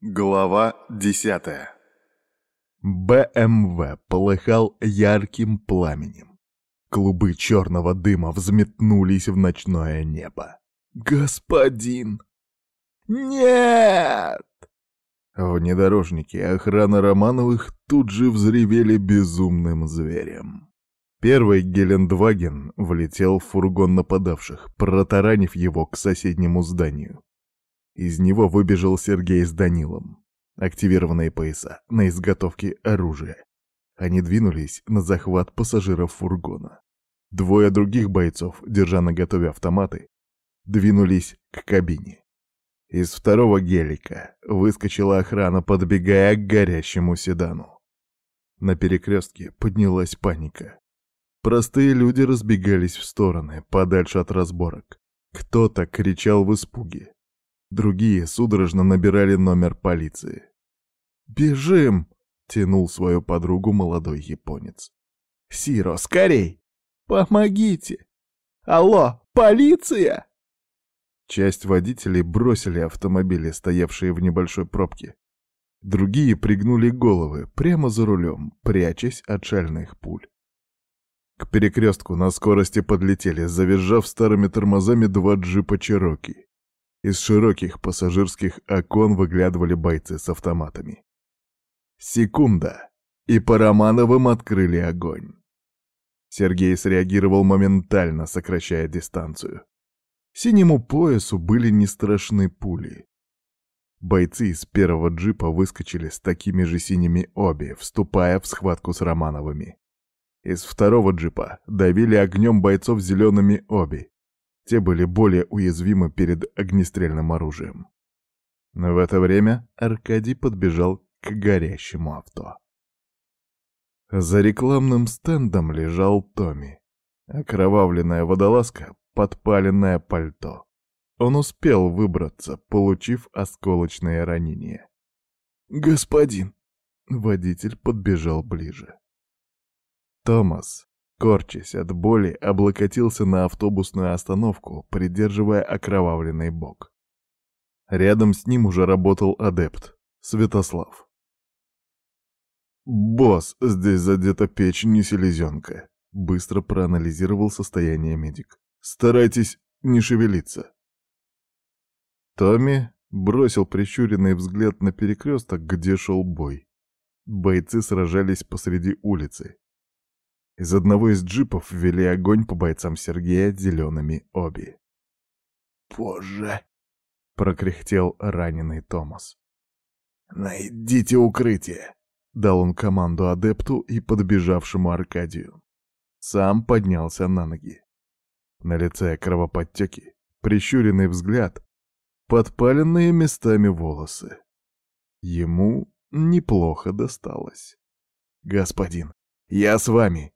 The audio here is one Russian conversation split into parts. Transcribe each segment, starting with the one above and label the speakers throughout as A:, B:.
A: Глава десятая
B: БМВ полыхал ярким пламенем. Клубы черного дыма взметнулись в ночное небо. «Господин!» «Нет!» Внедорожники охраны Романовых тут же взревели безумным зверем. Первый Гелендваген влетел в фургон нападавших, протаранив его к соседнему зданию. Из него выбежал Сергей с Данилом. Активированные пояса на изготовке оружия. Они двинулись на захват пассажиров фургона. Двое других бойцов, держа на готове автоматы, двинулись к кабине. Из второго гелика выскочила охрана, подбегая к горящему седану. На перекрестке поднялась паника. Простые люди разбегались в стороны, подальше от разборок. Кто-то кричал в испуге. Другие судорожно набирали номер полиции. «Бежим!» — тянул свою подругу молодой японец. «Сиро, скорей! Помогите! Алло, полиция!» Часть водителей бросили автомобили, стоявшие в небольшой пробке. Другие пригнули головы прямо за рулем, прячась от шальных пуль. К перекрестку на скорости подлетели, завизжав старыми тормозами два джипа Чероки. Из широких пассажирских окон выглядывали бойцы с автоматами. Секунда, и по Романовым открыли огонь. Сергей среагировал моментально, сокращая дистанцию. Синему поясу были не страшны пули. Бойцы из первого джипа выскочили с такими же синими обе, вступая в схватку с Романовыми. Из второго джипа давили огнем бойцов зелеными оби, те были более уязвимы перед огнестрельным оружием. Но в это время Аркадий подбежал к горящему авто. За рекламным стендом лежал Томми. Окровавленная водолазка, подпаленное пальто. Он успел выбраться, получив осколочное ранение. «Господин!» — водитель подбежал ближе. Томас корчась от боли, облокотился на автобусную остановку, придерживая окровавленный бок. Рядом с ним уже работал адепт, Святослав. «Босс, здесь задета печень и селезенка», — быстро проанализировал состояние медик. «Старайтесь не шевелиться». Томми бросил прищуренный взгляд на перекресток, где шел бой. Бойцы сражались посреди улицы, из одного из джипов ввели огонь по бойцам Сергея зелеными оби. «Позже!» — прокряхтел раненый Томас. «Найдите укрытие!» — дал он команду адепту и подбежавшему Аркадию. Сам поднялся на ноги. На лице кровоподтеки, прищуренный взгляд, подпаленные местами волосы. Ему неплохо досталось. «Господин, я с вами!»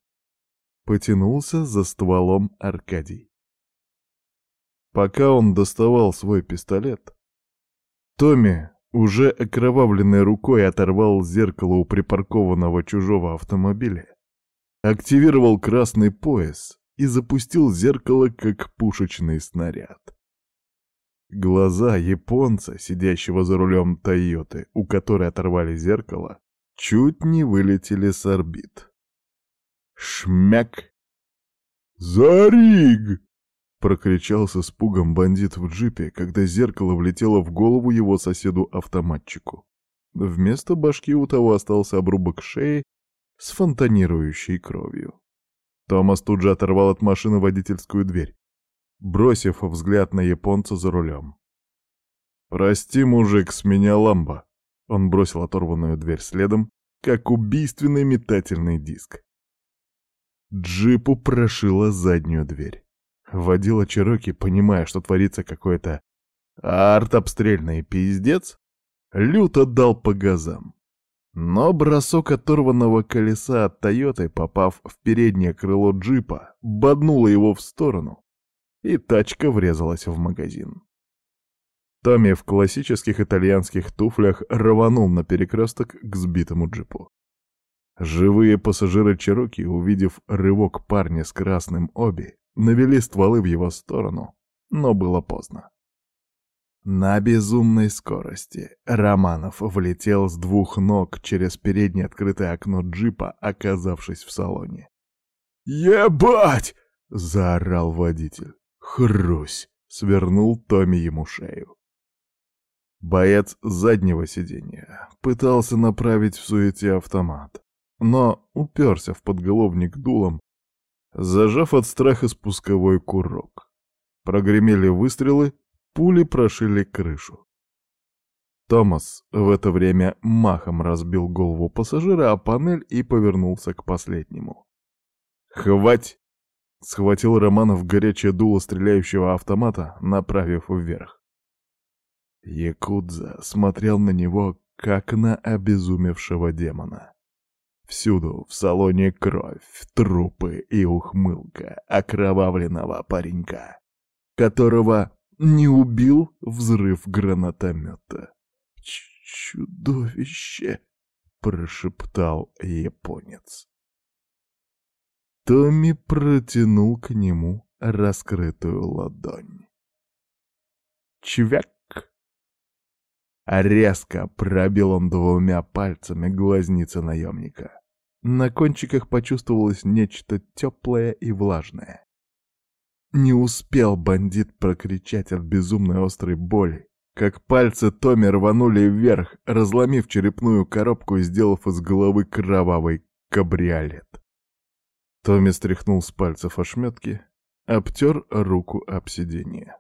B: Потянулся за стволом Аркадий. Пока он доставал свой пистолет, Томми уже окровавленной рукой оторвал зеркало у припаркованного чужого автомобиля, активировал красный пояс и запустил зеркало как пушечный снаряд. Глаза японца, сидящего за рулем Тойоты, у которой оторвали зеркало, чуть не вылетели с орбит. Шмяк! «Зариг!» — прокричал с испугом бандит в джипе, когда зеркало влетело в голову его соседу-автоматчику. Вместо башки у того остался обрубок шеи с фонтанирующей кровью. Томас тут же оторвал от машины водительскую дверь, бросив взгляд на японца за рулем. «Прости, мужик, с меня ламба!» Он бросил оторванную дверь следом, как убийственный метательный диск. Джипу прошила заднюю дверь. Водила Чероки, понимая, что творится какой-то арт-обстрельный пиздец, люто дал по газам. Но бросок оторванного колеса от Тойоты, попав в переднее крыло джипа, боднуло его в сторону, и тачка врезалась в магазин. Томми в классических итальянских туфлях рванул на перекресток к сбитому джипу. Живые пассажиры Чероки, увидев рывок парня с красным оби, навели стволы в его сторону, но было поздно. На безумной скорости Романов влетел с двух ног через переднее открытое окно джипа, оказавшись в салоне. «Ебать!» — заорал водитель. «Хрусь!» — свернул Томми ему шею. Боец заднего сиденья пытался направить в суете автомат, но уперся в подголовник дулом, зажав от страха спусковой курок. Прогремели выстрелы, Пули прошили крышу. Томас в это время махом разбил голову пассажира о панель и повернулся к последнему. «Хвать!» — схватил Романов горячее дуло стреляющего автомата, направив вверх. Якудза смотрел на него, как на обезумевшего демона. Всюду в салоне кровь, трупы и ухмылка окровавленного паренька, которого не убил взрыв гранатомета. «Чудовище!» — прошептал японец. Томми протянул к нему раскрытую ладонь. Чвяк! Резко пробил он двумя пальцами глазницы наемника. На кончиках почувствовалось нечто теплое и влажное. Не успел бандит прокричать от безумной острой боли, как пальцы Томми рванули вверх, разломив черепную коробку и сделав из головы кровавый кабриолет. Томми стряхнул с пальцев ошметки, обтер руку об сиденье.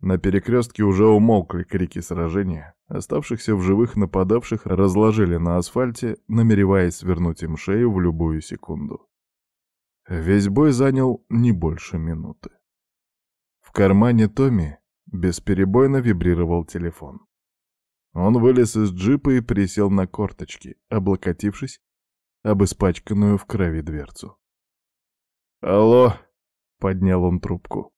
B: На перекрестке уже умолкли крики сражения, оставшихся в живых нападавших разложили на асфальте, намереваясь свернуть им шею в любую секунду. Весь бой занял не больше минуты. В кармане Томми бесперебойно вибрировал телефон. Он вылез из джипа и присел на корточки, облокотившись об испачканную в крови дверцу. «Алло!» — поднял он трубку.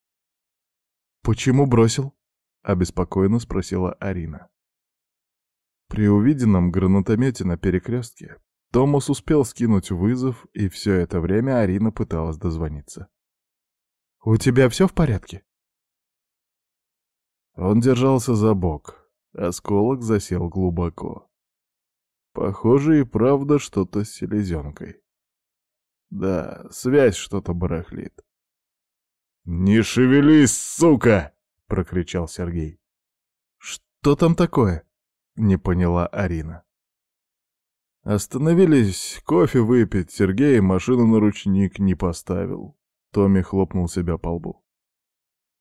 B: «Почему бросил?» — обеспокоенно спросила Арина. При увиденном гранатомете на перекрестке Томас успел скинуть вызов, и все это время Арина пыталась дозвониться. «У тебя все в порядке?» Он держался за бок. Осколок засел глубоко. Похоже и правда что-то с селезенкой. Да, связь что-то барахлит. «Не шевелись, сука!» — прокричал Сергей. «Что там такое?» — не поняла Арина. Остановились кофе выпить, Сергей машину на ручник не поставил. Томми хлопнул себя по лбу.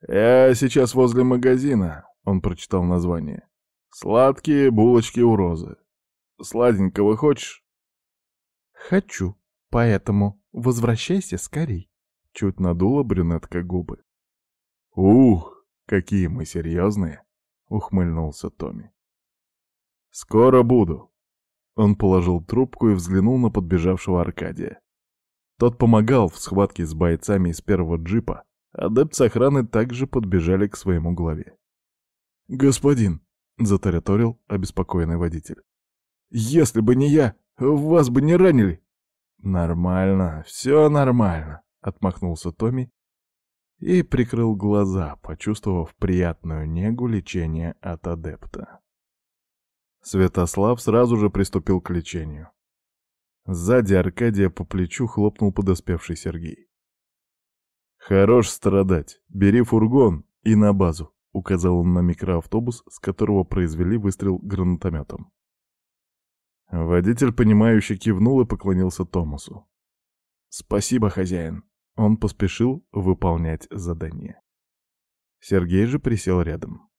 B: «Я сейчас возле магазина», — он прочитал название. «Сладкие булочки у Розы. Сладенького хочешь?» «Хочу, поэтому возвращайся скорей», — чуть надула брюнетка губы. «Ух, какие мы серьезные!» — ухмыльнулся Томми. «Скоро буду», он положил трубку и взглянул на подбежавшего Аркадия. Тот помогал в схватке с бойцами из первого джипа, адепт с охраны также подбежали к своему главе. «Господин», — затараторил обеспокоенный водитель, — «если бы не я, вас бы не ранили». «Нормально, все нормально», — отмахнулся Томми и прикрыл глаза, почувствовав приятную негу лечения от адепта. Святослав сразу же приступил к лечению. Сзади Аркадия по плечу хлопнул подоспевший Сергей. «Хорош страдать. Бери фургон и на базу», — указал он на микроавтобус, с которого произвели выстрел гранатометом. Водитель, понимающе кивнул и поклонился Томасу. «Спасибо, хозяин». Он поспешил выполнять задание. Сергей же присел рядом.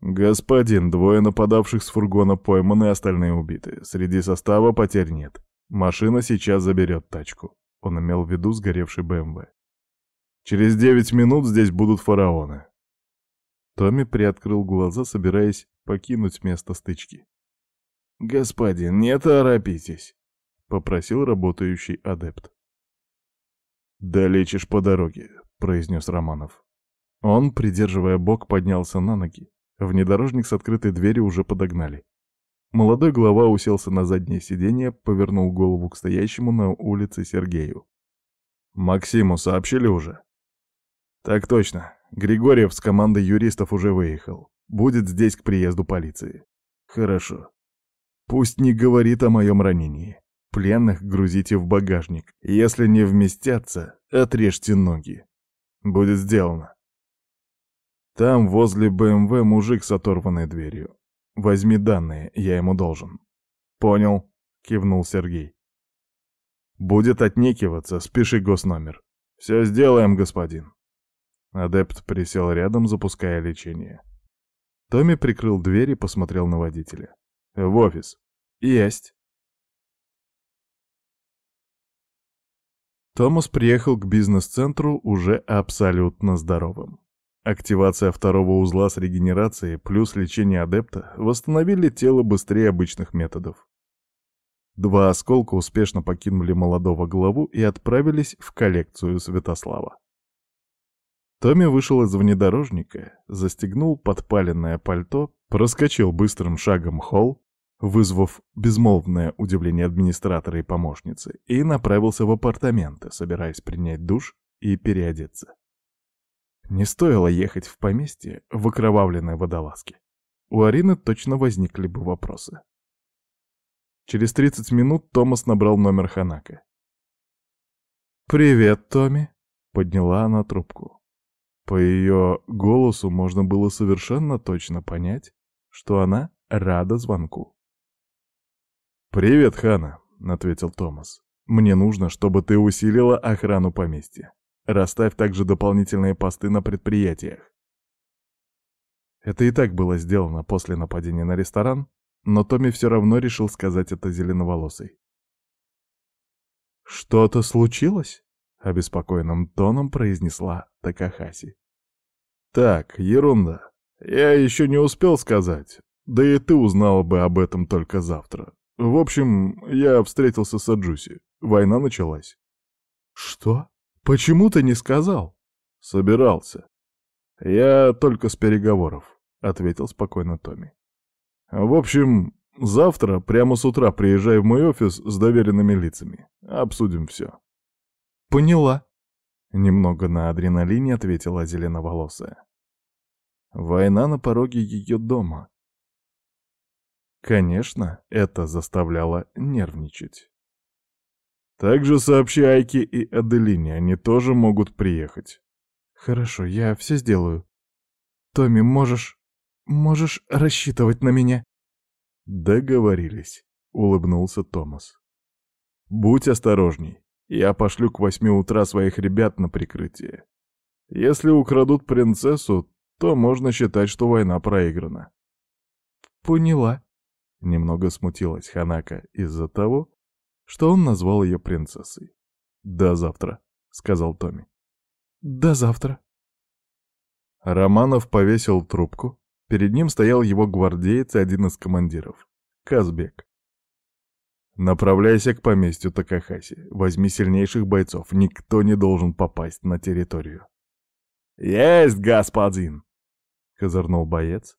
B: «Господин, двое нападавших с фургона пойманы, остальные убиты. Среди состава потерь нет. Машина сейчас заберет тачку». Он имел в виду сгоревший БМВ. «Через девять минут здесь будут фараоны». Томми приоткрыл глаза, собираясь покинуть место стычки. «Господин, не торопитесь», — попросил работающий адепт. «Долечишь по дороге», — произнес Романов. Он, придерживая бок, поднялся на ноги, Внедорожник с открытой дверью уже подогнали. Молодой глава уселся на заднее сиденье, повернул голову к стоящему на улице Сергею. «Максиму сообщили уже?» «Так точно. Григорьев с командой юристов уже выехал. Будет здесь к приезду полиции. Хорошо. Пусть не говорит о моем ранении. Пленных грузите в багажник. Если не вместятся, отрежьте ноги. Будет сделано. Там возле БМВ мужик с оторванной дверью. Возьми данные, я ему должен. Понял, кивнул Сергей. Будет отнекиваться, спеши госномер. Все сделаем, господин. Адепт присел рядом, запуская лечение. Томми прикрыл дверь и посмотрел на водителя. «В офис». «Есть». Томас приехал к бизнес-центру уже абсолютно здоровым. Активация второго узла с регенерацией плюс лечение адепта восстановили тело быстрее обычных методов. Два осколка успешно покинули молодого главу и отправились в коллекцию Святослава. Томми вышел из внедорожника, застегнул подпаленное пальто, проскочил быстрым шагом холл, вызвав безмолвное удивление администратора и помощницы, и направился в апартаменты, собираясь принять душ и переодеться. Не стоило ехать в поместье в окровавленной водолазке. У Арины точно возникли бы вопросы. Через 30 минут Томас набрал номер Ханака. «Привет, Томми», — подняла она трубку. По ее голосу можно было совершенно точно понять, что она рада звонку. «Привет, Хана», — ответил Томас. «Мне нужно, чтобы ты усилила охрану поместья. Расставь также дополнительные посты на предприятиях. Это и так было сделано после нападения на ресторан, но Томми все равно решил сказать это зеленоволосой. «Что-то случилось?» — обеспокоенным тоном произнесла Такахаси. «Так, ерунда. Я еще не успел сказать. Да и ты узнала бы об этом только завтра. В общем, я встретился с Аджуси. Война началась». «Что? Почему ты не сказал?» «Собирался. Я только с переговоров», — ответил спокойно Томми. В общем, завтра прямо с утра приезжай в мой офис с доверенными лицами. Обсудим все. Поняла. Немного на адреналине ответила зеленоволосая. Война на пороге ее дома. Конечно, это заставляло нервничать. Также сообщи Айке и Аделине, они тоже могут приехать. Хорошо, я все сделаю. Томми, можешь... Можешь рассчитывать на меня». «Договорились», — улыбнулся Томас. «Будь осторожней. Я пошлю к восьми утра своих ребят на прикрытие. Если украдут принцессу, то можно считать, что война проиграна». «Поняла», — немного смутилась Ханака из-за того, что он назвал ее принцессой. «До завтра», — сказал Томми. «До завтра». Романов повесил трубку, Перед ним стоял его гвардеец и один из командиров — Казбек. «Направляйся к поместью Такахаси. Возьми сильнейших бойцов. Никто не должен попасть на территорию». «Есть, господин!» — козырнул боец.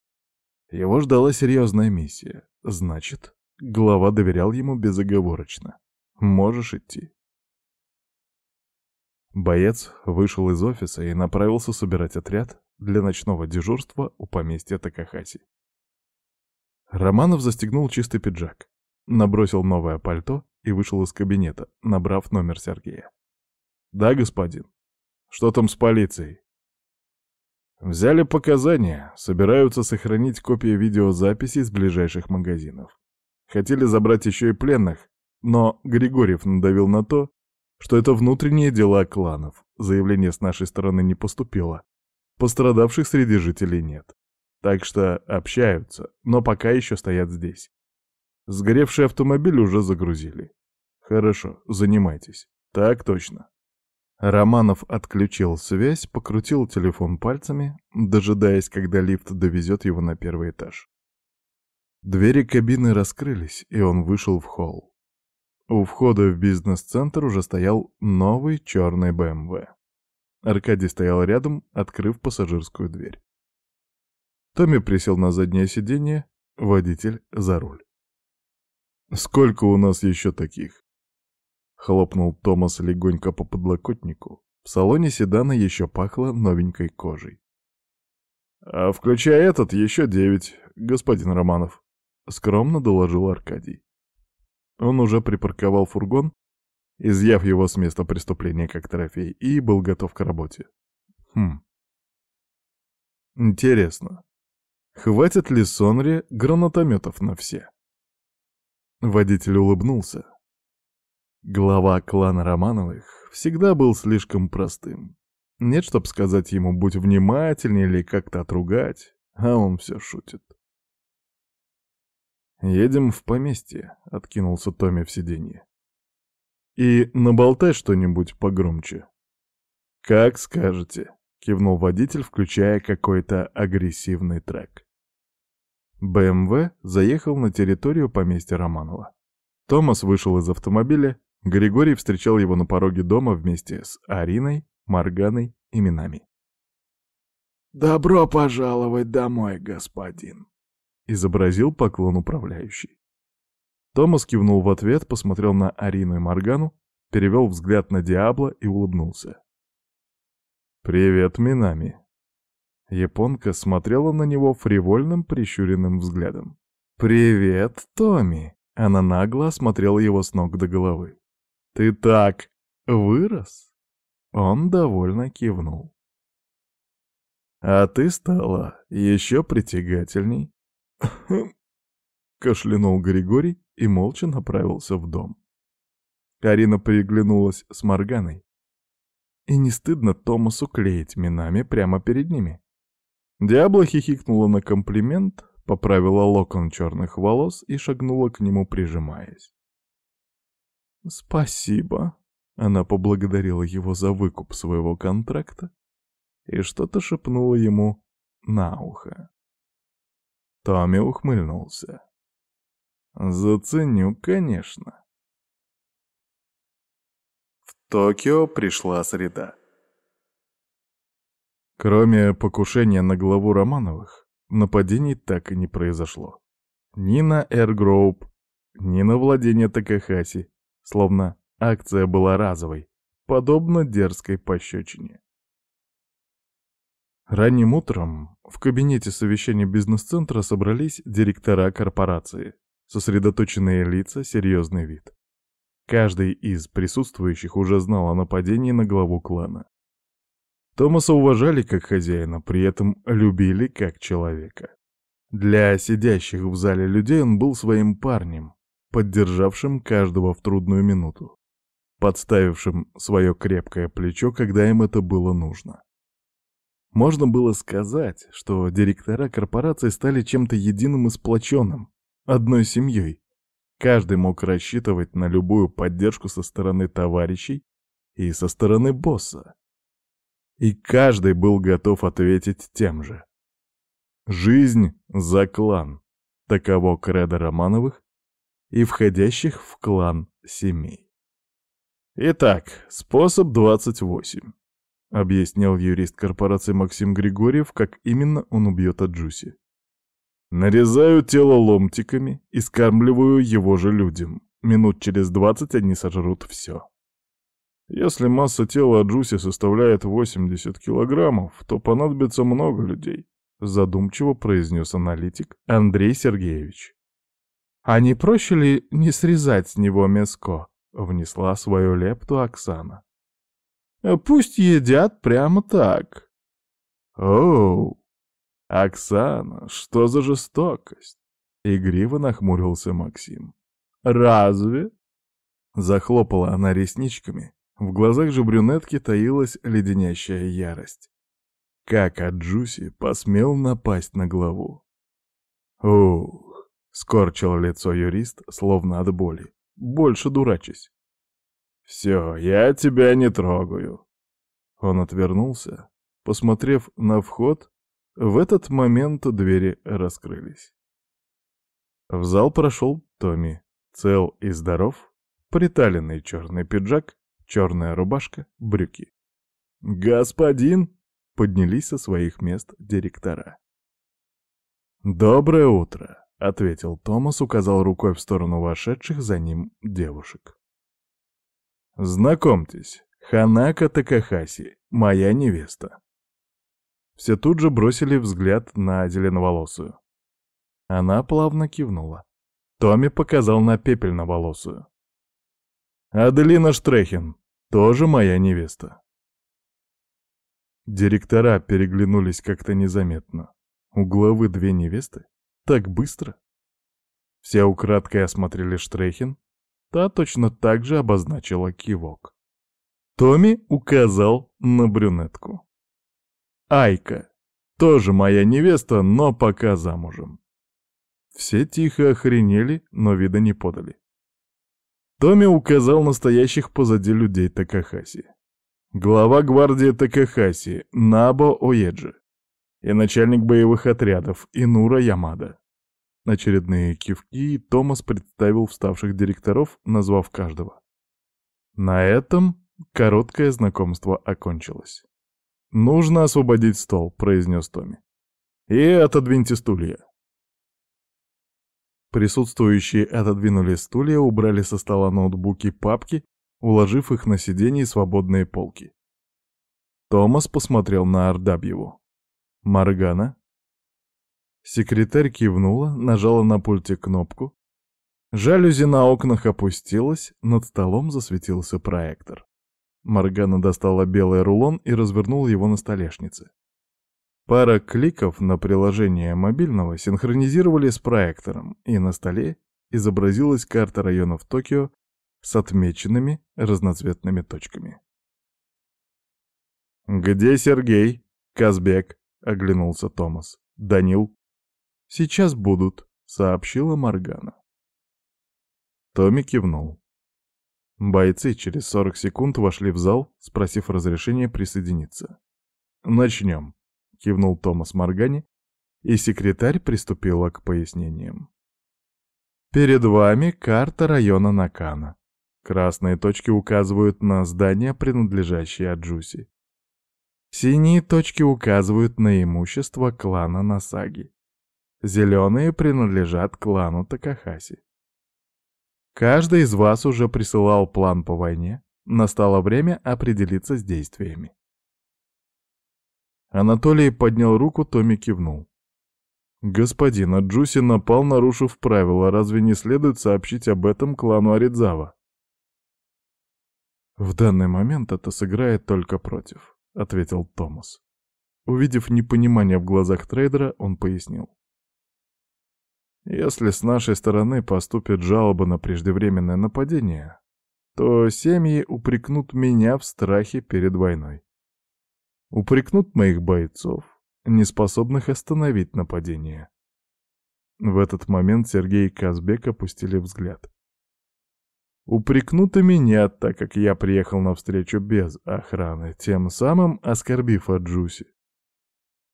B: Его ждала серьезная миссия. Значит, глава доверял ему безоговорочно. «Можешь идти». Боец вышел из офиса и направился собирать отряд, для ночного дежурства у поместья Такахаси. Романов застегнул чистый пиджак, набросил новое пальто и вышел из кабинета, набрав номер Сергея. «Да, господин. Что там с полицией?» Взяли показания, собираются сохранить копии видеозаписи из ближайших магазинов. Хотели забрать еще и пленных, но Григорьев надавил на то, что это внутренние дела кланов, заявление с нашей стороны не поступило, Пострадавших среди жителей нет. Так что общаются, но пока еще стоят здесь. Сгоревший автомобиль уже загрузили. Хорошо, занимайтесь. Так точно. Романов отключил связь, покрутил телефон пальцами, дожидаясь, когда лифт довезет его на первый этаж. Двери кабины раскрылись, и он вышел в холл. У входа в бизнес-центр уже стоял новый черный БМВ. Аркадий стоял рядом, открыв пассажирскую дверь. Томми присел на заднее сиденье, водитель за руль. «Сколько у нас еще таких?» Хлопнул Томас легонько по подлокотнику, В салоне седана еще пахло новенькой кожей. «А включая этот, еще девять, господин Романов», — скромно доложил Аркадий. Он уже припарковал фургон, изъяв его с места преступления как трофей, и был готов к работе. Хм. Интересно, хватит ли Сонре гранатометов на все? Водитель улыбнулся. Глава клана Романовых всегда был слишком простым. Нет, чтоб сказать ему «будь внимательнее» или как-то отругать, а он все шутит. «Едем в поместье», — откинулся Томми в сиденье. «И наболтай что-нибудь погромче». «Как скажете», — кивнул водитель, включая какой-то агрессивный трек. БМВ заехал на территорию поместья Романова. Томас вышел из автомобиля, Григорий встречал его на пороге дома вместе с Ариной, Марганой именами.
C: «Добро пожаловать домой, господин!» — изобразил поклон управляющий.
B: Томас кивнул в ответ, посмотрел на Арину и Маргану, перевел взгляд на Диабло и улыбнулся. «Привет, Минами!» Японка смотрела на него фривольным прищуренным взглядом. «Привет, Томми!» Она нагло осмотрела его с ног до головы. «Ты так вырос?» Он довольно кивнул. «А ты стала еще притягательней?» Кашлянул Григорий и молча направился в дом. Карина приглянулась с Морганой. И не стыдно Томасу клеить минами прямо перед ними. Диабло хихикнула на комплимент, поправила локон черных волос и шагнула к нему, прижимаясь. «Спасибо», она поблагодарила его за выкуп своего контракта и что-то шепнула ему на ухо. Томми ухмыльнулся. «Заценю, конечно». В Токио пришла среда. Кроме покушения на главу Романовых, нападений так и не произошло. Ни на Эргроуп, ни на владение Такахаси, словно Акция была разовой, подобно дерзкой пощечине. Ранним утром в кабинете совещания бизнес-центра собрались директора корпорации, сосредоточенные лица, серьезный вид. Каждый из присутствующих уже знал о нападении на главу клана. Томаса уважали как хозяина, при этом любили как человека. Для сидящих в зале людей он был своим парнем, поддержавшим каждого в трудную минуту подставившим свое крепкое плечо, когда им это было нужно. Можно было сказать, что директора корпорации стали чем-то единым и сплоченным, одной семьей. Каждый мог рассчитывать на любую поддержку со стороны товарищей и со стороны босса. И каждый был готов ответить тем же. Жизнь за клан. Таково кредо Романовых и входящих в клан семей. «Итак, способ 28», — объяснил юрист корпорации Максим Григорьев, как именно он убьет Аджуси. «Нарезаю тело ломтиками и скармливаю его же людям. Минут через двадцать они сожрут все. Если масса тела Аджуси составляет 80 килограммов, то понадобится много людей», — задумчиво произнес аналитик Андрей Сергеевич. «А не проще ли не срезать с него мяско?» — внесла свою лепту Оксана. «Э, «Пусть едят прямо так». «Оу, Оксана, что за жестокость?» — игриво нахмурился Максим. «Разве?» Захлопала она ресничками. В глазах же брюнетки таилась леденящая ярость. Как Аджуси посмел напасть на главу? «Ух!» — скорчил лицо юрист, словно от боли больше дурачись. «Все, я тебя не трогаю». Он отвернулся, посмотрев на вход, в этот момент двери раскрылись. В зал прошел Томми, цел и здоров, приталенный черный пиджак, черная рубашка, брюки. «Господин!» — поднялись со своих мест директора. «Доброе утро!» — ответил Томас, указал рукой в сторону вошедших за ним девушек. «Знакомьтесь, Ханака Такахаси, моя невеста. Все тут же бросили взгляд на зеленоволосую. Она плавно кивнула. Томми показал на пепельноволосую. Аделина Штрехин, тоже моя невеста. Директора переглянулись как-то незаметно. У главы две невесты? Так быстро? Все украдкой осмотрели Штрехин. Та точно так же обозначила кивок. Томми указал на брюнетку. Айка. Тоже моя невеста, но пока замужем. Все тихо охренели, но вида не подали. Томми указал настоящих позади людей Такахаси. Глава гвардии Такахаси, Набо Оеджи. И начальник боевых отрядов, Инура Ямада. Очередные кивки, Томас представил вставших директоров, назвав каждого. На этом короткое знакомство окончилось. «Нужно освободить стол», — произнес Томми. «И отодвиньте стулья». Присутствующие отодвинули стулья, убрали со стола ноутбуки папки, уложив их на сиденье и свободные полки. Томас посмотрел на Ардабьеву. «Маргана?» Секретарь кивнула, нажала на пульте кнопку. Жалюзи на окнах опустилась, над столом засветился проектор. Маргана достала белый рулон и развернула его на столешнице. Пара кликов на приложение мобильного синхронизировали с проектором, и на столе изобразилась карта районов Токио с отмеченными разноцветными точками. «Где Сергей?» «Казбек», — оглянулся Томас. «Данил?» «Сейчас будут», — сообщила Маргана. Томми кивнул. Бойцы через 40 секунд вошли в зал, спросив разрешения присоединиться. «Начнем», — кивнул Томас Моргани, и секретарь приступила к пояснениям. «Перед вами карта района Накана. Красные точки указывают на здания, принадлежащие Аджуси. Синие точки указывают на имущество клана Насаги. Зеленые принадлежат клану Такахаси. Каждый из вас уже присылал план по войне. Настало время определиться с действиями. Анатолий поднял руку, Томми кивнул. «Господин, Аджуси напал, нарушив правила. Разве не следует сообщить об этом клану Аридзава?» «В данный момент это сыграет только против», — ответил Томас. Увидев непонимание в глазах трейдера, он пояснил. Если с нашей стороны поступит жалоба на преждевременное нападение, то семьи упрекнут меня в страхе перед войной. Упрекнут моих бойцов, неспособных остановить нападение. В этот момент Сергей и Казбек опустили взгляд. Упрекнут и меня, так как я приехал навстречу без охраны, тем самым оскорбив Аджуси.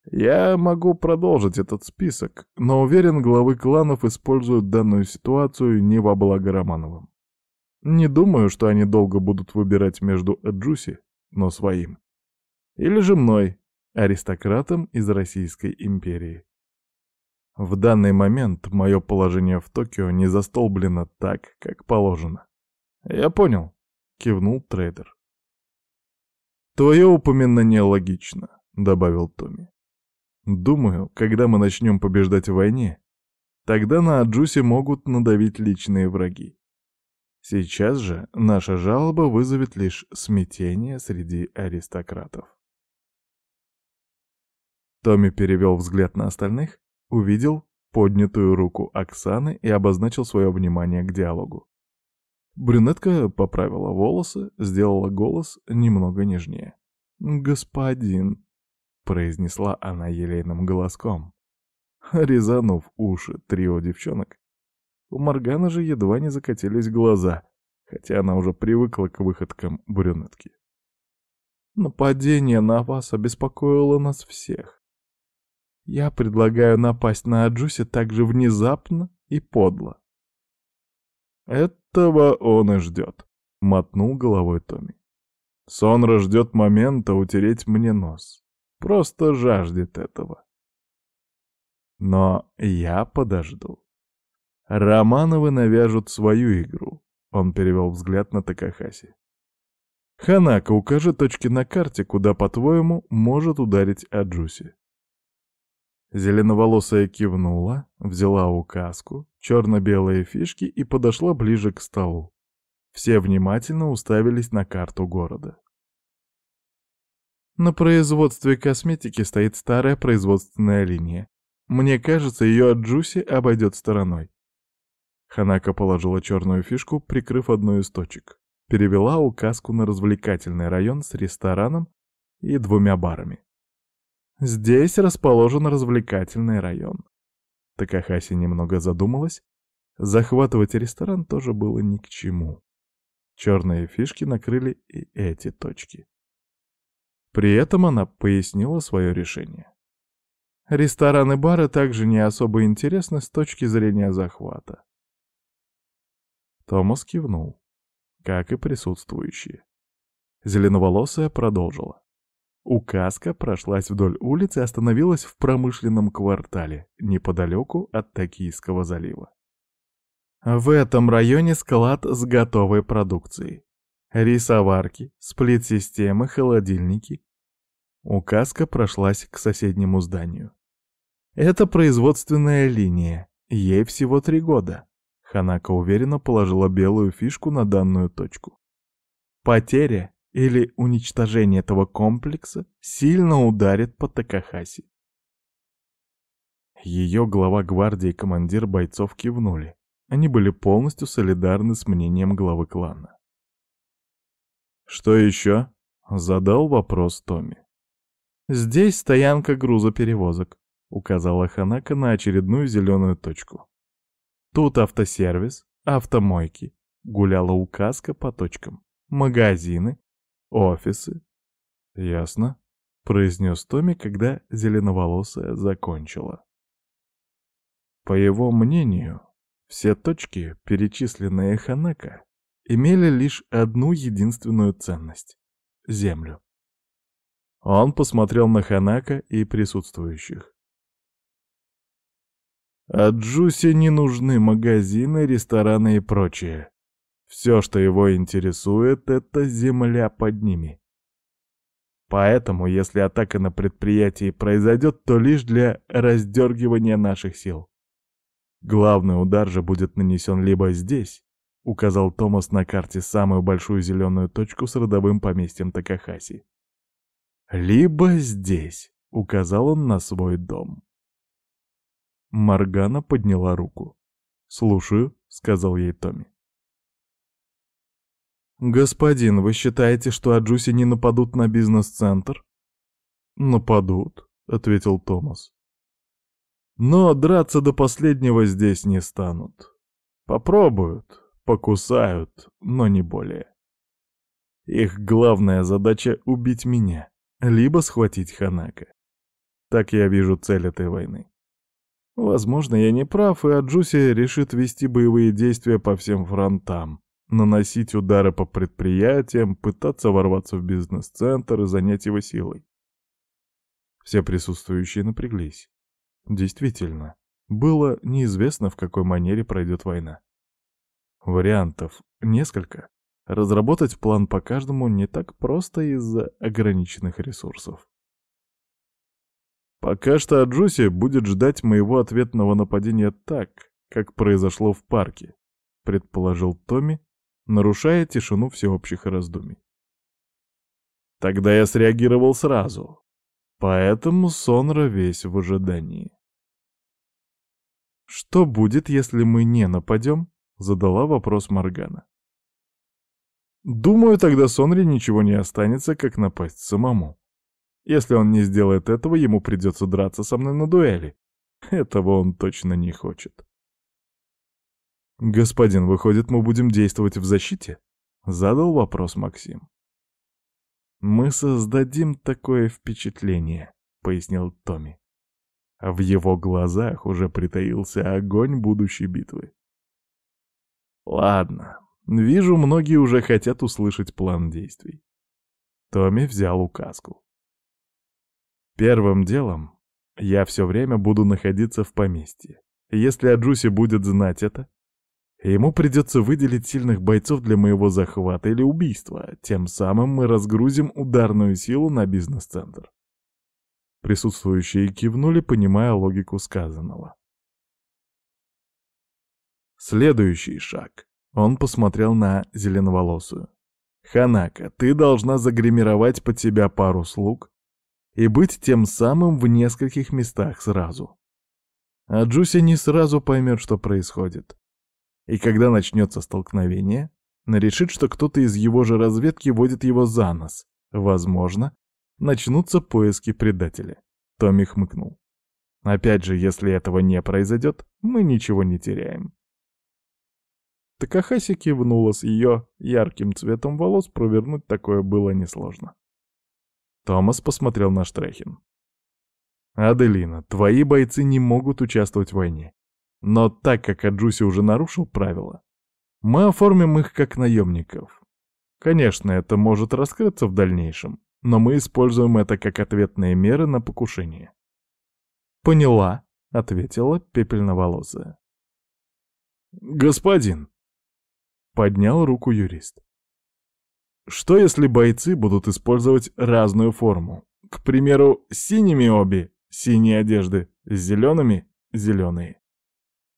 B: Я могу продолжить этот список, но уверен, главы кланов используют данную ситуацию не во благо Романовым. Не думаю, что они долго будут выбирать между Эджуси, но своим. Или же мной, аристократом из Российской империи. В данный момент мое положение в Токио не застолблено так, как положено. Я понял, кивнул трейдер. Твое упоминание логично, добавил Томми. Думаю, когда мы начнем побеждать в войне, тогда на Аджусе могут надавить личные враги. Сейчас же наша жалоба вызовет лишь смятение среди аристократов. Томми перевел взгляд на остальных, увидел поднятую руку Оксаны и обозначил свое внимание к диалогу. Брюнетка поправила волосы, сделала голос немного нежнее. «Господин, произнесла она елейным голоском, резанув уши трио девчонок. У Моргана же едва не закатились глаза, хотя она уже привыкла к выходкам брюнетки. Нападение на вас обеспокоило нас всех. Я предлагаю напасть на Аджуси так же внезапно и подло. Этого он и ждет, — мотнул головой Томми. Сонра ждет момента утереть мне нос. Просто жаждет этого. Но я подожду. Романовы навяжут свою игру. Он перевел взгляд на Такахаси. Ханака, укажи точки на карте, куда, по-твоему, может ударить Аджуси. Зеленоволосая кивнула, взяла указку, черно-белые фишки и подошла ближе к столу. Все внимательно уставились на карту города. На производстве косметики стоит старая производственная линия. Мне кажется, ее от Джуси обойдет стороной. Ханака положила черную фишку, прикрыв одну из точек. Перевела указку на развлекательный район с рестораном и двумя барами. Здесь расположен развлекательный район. Такахаси немного задумалась. Захватывать ресторан тоже было ни к чему. Черные фишки накрыли и эти точки. При этом она пояснила свое решение. Рестораны-бары также не особо интересны с точки зрения захвата. Томас кивнул, как и присутствующие. Зеленоволосая продолжила. Указка прошлась вдоль улицы и остановилась в промышленном квартале, неподалеку от Токийского залива. В этом районе склад с готовой продукцией. Рисоварки, сплит-системы, холодильники. Указка прошлась к соседнему зданию. Это производственная линия, ей всего три года. Ханака уверенно положила белую фишку на данную точку. Потеря или уничтожение этого комплекса сильно ударит по Такахаси. Ее глава гвардии и командир бойцов кивнули. Они были полностью солидарны с мнением главы клана. «Что еще?» — задал вопрос Томми. «Здесь стоянка грузоперевозок», — указала Ханака на очередную зеленую точку. «Тут автосервис, автомойки», — гуляла указка по точкам, магазины, офисы. «Ясно», — произнес Томми, когда зеленоволосая закончила. По его мнению, все точки, перечисленные Ханака, имели лишь одну единственную ценность — землю. Он посмотрел на Ханака и присутствующих. А Джуси не нужны магазины, рестораны и прочее. Все, что его интересует, — это земля под ними. Поэтому, если атака на предприятие произойдет, то лишь для раздергивания наших сил. Главный удар же будет нанесен либо здесь, указал Томас на карте самую большую зеленую точку с родовым поместьем Такахаси. Либо здесь, указал он на свой дом. Маргана подняла руку. «Слушаю», — сказал ей Томми. «Господин, вы считаете, что Аджуси не нападут на бизнес-центр?» «Нападут», — ответил Томас. Но драться до последнего здесь не станут. Попробуют, покусают, но не более. Их главная задача — убить меня, либо схватить Ханака. Так я вижу цель этой войны. Возможно, я не прав, и Аджуси решит вести боевые действия по всем фронтам, наносить удары по предприятиям, пытаться ворваться в бизнес-центр и занять его силой. Все присутствующие напряглись. Действительно, было неизвестно, в какой манере пройдет война. Вариантов несколько. Разработать план по каждому не так просто из-за ограниченных ресурсов. Пока что Аджуси будет ждать моего ответного нападения так, как произошло в парке, предположил Томми, нарушая тишину всеобщих раздумий. Тогда я среагировал сразу, поэтому Сонра весь в ожидании. «Что будет, если мы не нападем?» — задала вопрос Моргана. «Думаю, тогда Сонри ничего не останется, как напасть самому. Если он не сделает этого, ему придется драться со мной на дуэли. Этого он точно не хочет». «Господин, выходит, мы будем действовать в защите?» — задал вопрос Максим. «Мы создадим такое впечатление», — пояснил Томми. В его глазах уже притаился огонь будущей битвы. Ладно, вижу, многие уже хотят услышать план действий. Томми взял указку. Первым делом я все время буду находиться в поместье. Если Аджуси будет знать это, Ему придется выделить сильных бойцов для моего захвата или убийства. Тем самым мы разгрузим ударную силу на бизнес-центр. Присутствующие кивнули, понимая логику сказанного. Следующий шаг. Он посмотрел на зеленоволосую. «Ханака, ты должна загримировать под себя пару слуг и быть тем самым в нескольких местах сразу. А Джуси не сразу поймет, что происходит. И когда начнется столкновение, решит, что кто-то из его же разведки водит его за нос. Возможно, начнутся поиски предателя. Томми хмыкнул. Опять же, если этого не произойдет, мы ничего не теряем. Такахаси кивнула с ее ярким цветом волос, провернуть такое было несложно. Томас посмотрел на Штрехин. «Аделина, твои бойцы не могут участвовать в войне. Но так как Аджуси уже нарушил правила, мы оформим их как наемников. Конечно, это может раскрыться в дальнейшем, но мы используем это как ответные меры на покушение». «Поняла», — ответила пепельноволосая. «Господин», Поднял руку юрист. Что если бойцы будут использовать разную форму? К примеру, синими обе — синие одежды, с зелеными — зеленые.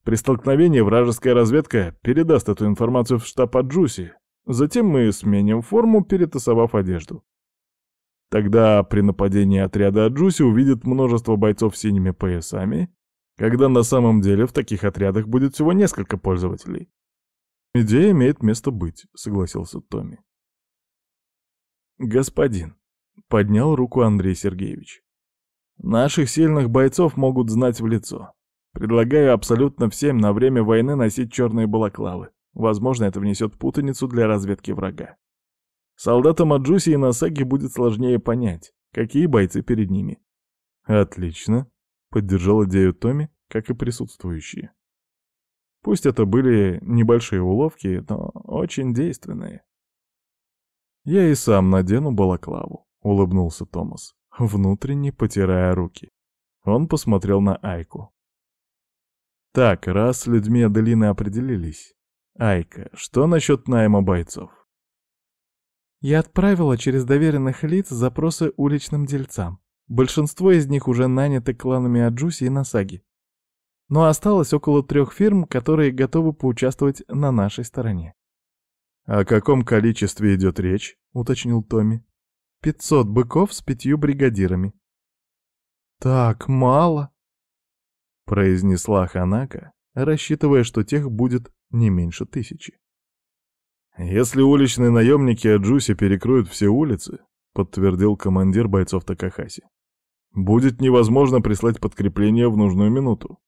B: При столкновении вражеская разведка передаст эту информацию в штаб Аджуси. Затем мы сменим форму, перетасовав одежду. Тогда при нападении отряда Аджуси увидит множество бойцов с синими поясами, когда на самом деле в таких отрядах будет всего несколько пользователей. «Идея имеет место быть», — согласился Томми. «Господин», — поднял руку Андрей Сергеевич, — «наших сильных бойцов могут знать в лицо. Предлагаю абсолютно всем на время войны носить черные балаклавы. Возможно, это внесет путаницу для разведки врага. Солдатам Аджуси и Насаги будет сложнее понять, какие бойцы перед ними». «Отлично», — поддержал идею Томми, как и присутствующие. Пусть это были небольшие уловки, но очень действенные. «Я и сам надену балаклаву», — улыбнулся Томас, внутренне потирая руки. Он посмотрел на Айку. «Так, раз с людьми Аделины определились. Айка, что насчет найма бойцов?»
C: Я отправила через доверенных лиц запросы уличным дельцам. Большинство из них уже наняты кланами Аджуси и Насаги но осталось около трех фирм, которые готовы поучаствовать на нашей стороне.
B: «О каком количестве идет речь?» — уточнил Томми.
C: «Пятьсот быков с пятью бригадирами». «Так мало», — произнесла Ханака, рассчитывая, что тех будет не меньше тысячи.
B: «Если уличные наемники Аджуси перекроют все улицы», — подтвердил командир бойцов Такахаси, — «будет невозможно прислать подкрепление в нужную минуту.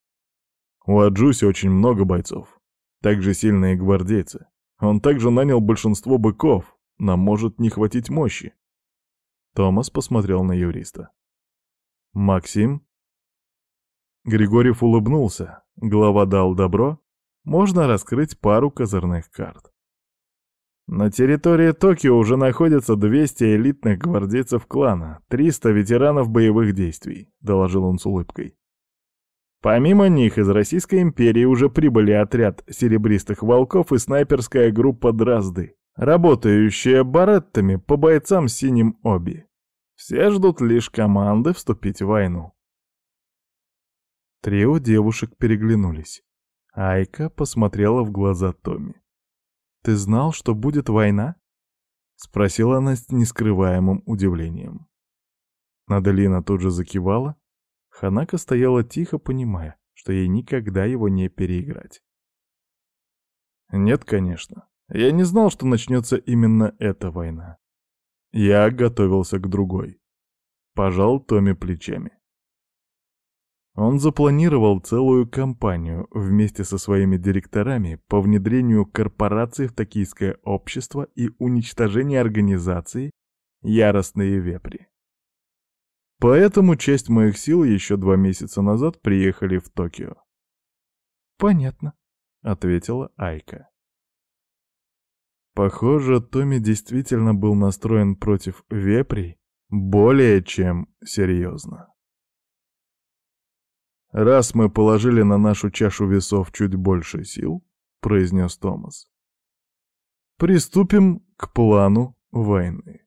B: У Аджуси очень много бойцов. Также сильные гвардейцы. Он также нанял большинство быков. Нам может не хватить мощи. Томас посмотрел на юриста. «Максим?» Григорьев улыбнулся. Глава дал добро. Можно раскрыть пару козырных карт. На территории Токио уже находятся 200 элитных гвардейцев клана, 300 ветеранов боевых действий, доложил он с улыбкой. Помимо них из Российской империи уже прибыли отряд серебристых волков и снайперская группа «Дрозды», работающая бареттами по бойцам синим оби. Все ждут лишь команды вступить в войну. Трио девушек переглянулись. Айка посмотрела в глаза Томми. «Ты знал, что будет война?» — спросила она с нескрываемым удивлением. Надалина тут же закивала, Ханака стояла тихо, понимая, что ей никогда его не переиграть. Нет, конечно. Я не знал, что начнется именно эта война. Я готовился к другой. Пожал Томми плечами. Он запланировал целую кампанию вместе со своими директорами по внедрению корпораций в токийское общество и уничтожению организации «Яростные вепри». Поэтому часть моих сил еще два месяца назад приехали в Токио.
C: «Понятно», —
B: ответила Айка. Похоже, Томми действительно был настроен против вепрей более чем серьезно. «Раз мы положили на нашу чашу весов чуть больше сил», —
C: произнес Томас, — «приступим к плану войны».